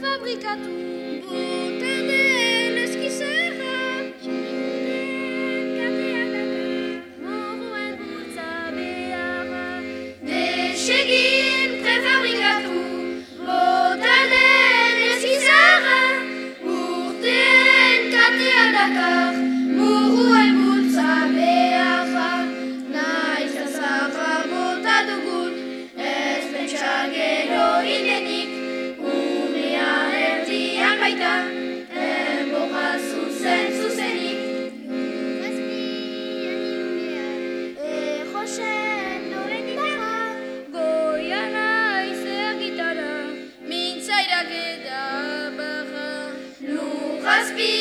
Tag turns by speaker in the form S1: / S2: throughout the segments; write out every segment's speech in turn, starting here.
S1: prefabrikatu Bota must be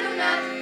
S1: luna